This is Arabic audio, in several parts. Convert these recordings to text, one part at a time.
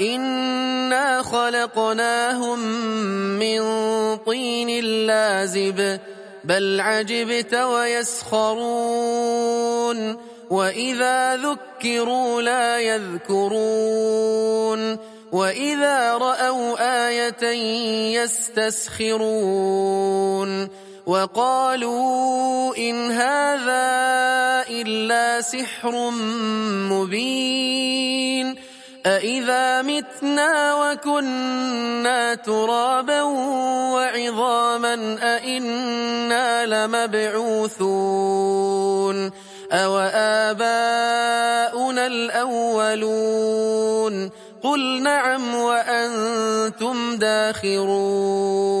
إنا خلقناهم من طين لازب بل عجبت ويسخرون وإذا ذكروا لا يذكرون وإذا رأوا آية يستسخرون وقالوا إن هذا إلا سحر مبين أإذا متنا وكنا ترابا وعظاما أإنا لمبعوثون أو آباؤنا الأولون قل نعم وأنتم داخرون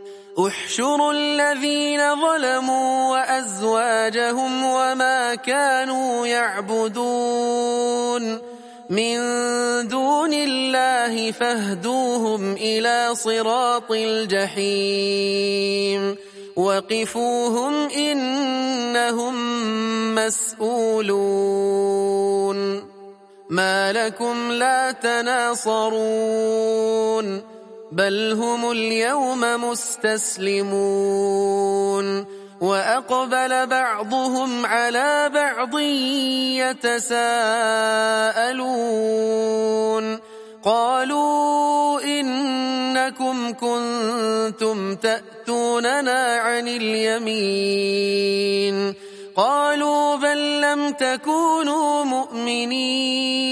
احشروا الذين ظلموا وأزواجهم وما كانوا يعبدون من دون الله فاهدوهم إلى صراط الجحيم وقفوهم إنهم مسؤولون ما لكم لا تناصرون بل هم اليوم مستسلمون وأقبل بعضهم على بعض يتساءلون قالوا إنكم كنتم تأتوننا عن اليمين قالوا بل لم تكونوا مؤمنين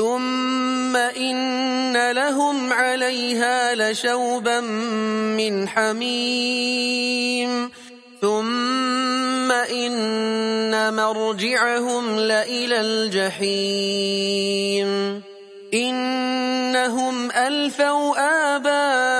ثم إن لهم عليها لشوبا من حميم ثم إن مرجعهم لإلى الجحيم إنهم ألفوا آباءهم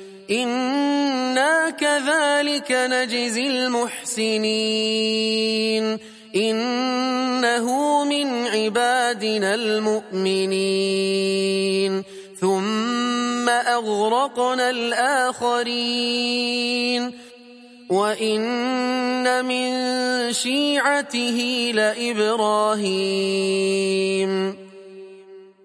إنا كذلك نجزي المحسنين إنه من عبادنا المؤمنين ثم أغرقنا الآخرين وإن من شيعته لإبراهيم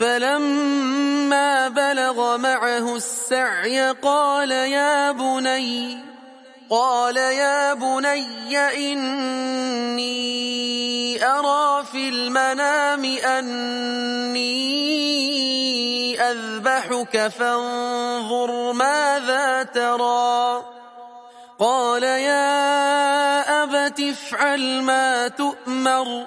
فلما بلغ معه السعي قال يا بني قال يا بني إني أرى في المنام أني أذبحك فانظر ماذا ترى. قال يا أبت افعل ما تؤمر.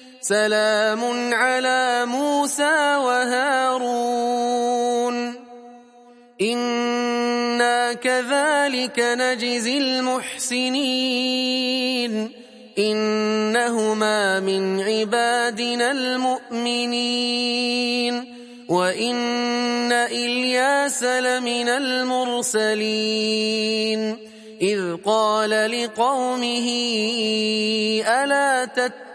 سلام على موسى وهارون. إنا كذلك نجزي المحسنين. إنهما من عبادنا المؤمنين. وإن إلياس لمن المرسلين. إذ قال لقومه ألا تتقون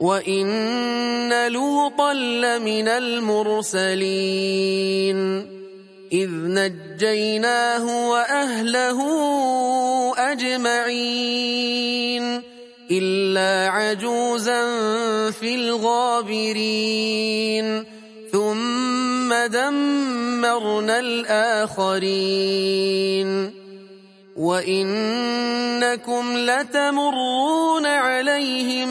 وإن لوطا لمن المرسلين إذ نجيناه وأهله أجمعين إلا عجوزا في الغابرين ثم دمرنا الآخرين وإنكم لتمرون عليهم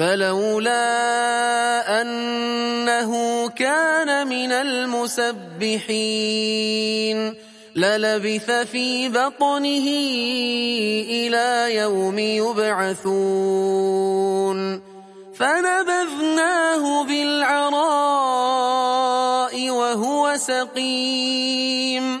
فلولا أنه كان من المسبحين للبث في بطنه إلى يوم يبعثون فنبذناه بالعراء وهو سقيم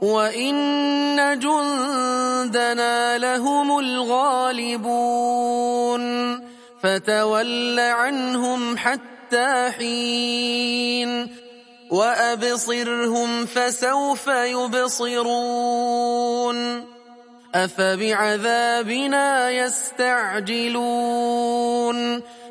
وإن جندنا لهم الغالبون فتول عنهم حتى حين وأبصرهم فسوف يبصرون أفبعذابنا يستعجلون